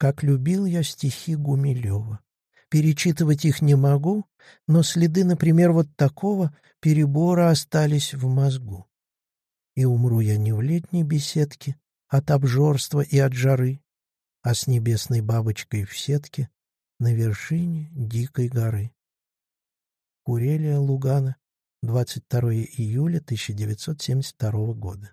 Как любил я стихи Гумилева. Перечитывать их не могу, но следы, например, вот такого перебора остались в мозгу. И умру я не в летней беседке от обжорства и от жары, а с небесной бабочкой в сетке на вершине дикой горы. Курелия Лугана, 22 июля 1972 года.